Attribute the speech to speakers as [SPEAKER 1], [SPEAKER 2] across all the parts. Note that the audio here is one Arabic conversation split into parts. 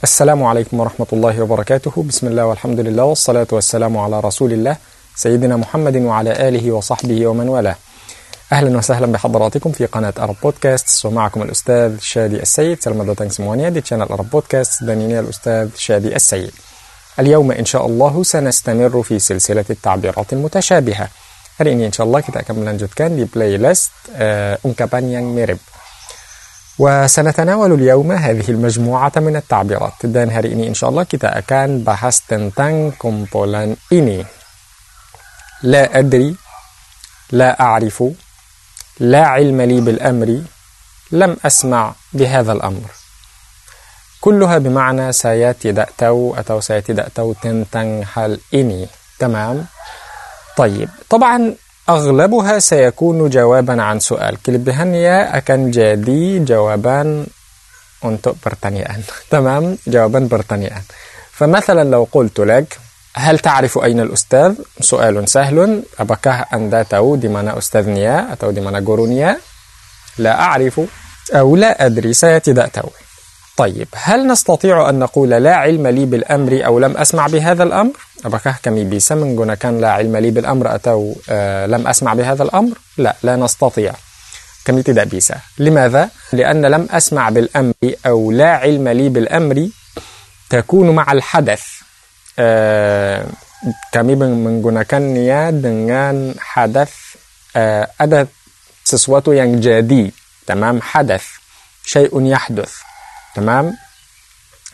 [SPEAKER 1] السلام عليكم ورحمة الله وبركاته. بسم الله والحمد لله والصلاة والسلام على رسول الله سيدنا محمد وعلى آله وصحبه ومن والاه. أهلا وسهلا بحضراتكم في قناة أرب بودكاست. ومعكم الأستاذ شادي السيد. datang semuanya di channel Arab Podcast dan ini الأستاذ شادي السيد. اليوم إن شاء الله سنستمر في سلسلة التعبيرات المتشابهة. Hari ini insya Allah kita akan melanjutkan di playlist uh, ungkapan yang mirip. وسنتناول اليوم هذه المجموعة من التعبيرات. dan hari ini insya Allah kita akan bahas tentang kumpulan ini لا أدري لا أعرف لا علم لي بالأمر لم أسمع بهذا الأمر. كلها بمعنى saya tidak tahu atau saya tidak tahu tentang hal تمام. طيب. طبعا أغلبها سيكون جوابا عن سؤال. kebanyakannya akan jadi جوابا untuk pertanyaan تمام؟ جوابا pertanyaan فمثلا لو قلت لك هل تعرف أين الأستاذ؟ سؤال سهل. apakah Anda tahu di mana ustaznya أو di mana gurunya لا أعرف أو لا أدري. saya tidak tahu طيب هل نستطيع أن نقول لا علم لي بالأمر أو لم أسمع بهذا الأمر؟ أبكه كمي بيسمنجون كان لا علم لي بالأمر أتو آه لم أسمع بهذا الأمر؟ لا لا نستطيع كمي تدابيسة لماذا؟ لأن لم أسمع بالأمر أو لا علم لي بالأمر تكون مع الحدث آه كمي من منجون كان نيا دنان حدث أدى أدت سسواتو ينجادي تمام حدث شيء يحدث تمام؟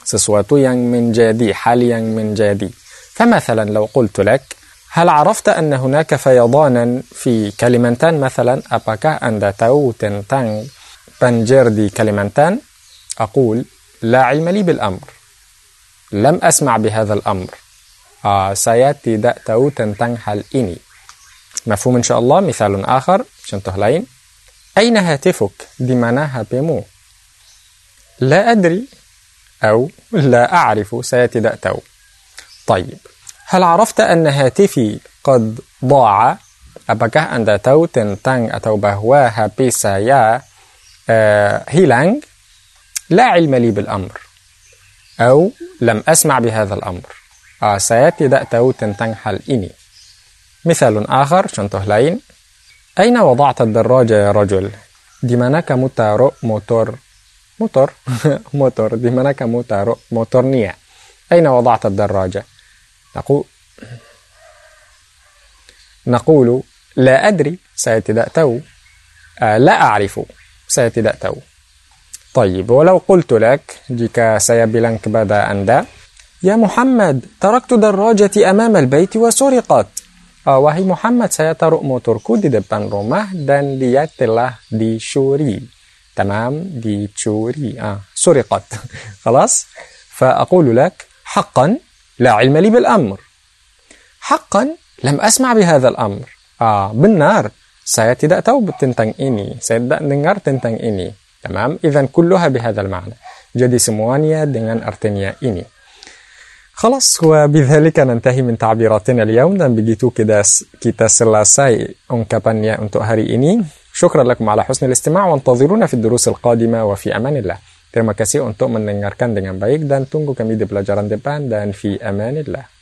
[SPEAKER 1] سسواتو يانغ من جادي حال يانغ من جادي. فمثلا لو قلت لك هل عرفت أن هناك فيضانا في كلمنتان مثلا أباكا أندا تاو تنتان بنجر دي كلمنتان أقول لا علم لي بالأمر. لم أسمع بهذا الأمر. آه سيأتي دا تاو تنتان حال إني. مفهوم إن شاء الله؟ مثال آخر شنطه شنتهلين أين هاتفك؟ دي مناها بمو. لا أدري أو لا أعرف tidak tahu طيب هل عرفت أن هاتفي قد ضاع apakah Anda tahu tentang atau bahwa HP saya uh, hilang لا علم لي بالأمر أو لم أسمع بهذا الأمر uh, saya tidak tahu tentang hal ini مثال آخر contoh lain أين وضعت الدراجة يا رجل di mana kamu taruh motor motor. motor di mana kamu motor motornya أين وضعت الدراجة؟ نقول نقول لا أدري saya tidak tahu. آه، لا أعرف saya tidak tahu. طيب ولو قلت لك jika saya bilang kepada Anda يا محمد تركت دراجتي أمام البيت وسرقت. آه، وهي محمد saya taruh motorku di depan rumah dan dia telah dicuri. تمام dicuri آه سرقت. خلاص؟ فأقول لك حقا لا علم لي بالأمر. حقا لم أسمع بهذا الأمر. آه benar. saya tidak tahu tentang ini. saya tidak dengar tentang ini. تمام؟ إذا كلها بهذا المعنى. جدي سموانيا دينان أرتنيا إني. خلاص وبذلك ننتهي من تعبيراتنا اليوم. dan begitu kita kita selesai ungkapannya untuk hari ini شكرا لكم على حسن الاستماع وانتظرونا في الدروس القادمة وفي أمان الله Terima kasih untuk mendengarkan dengan baik dan tunggu kami di pelajaran depan dan fi amanillah.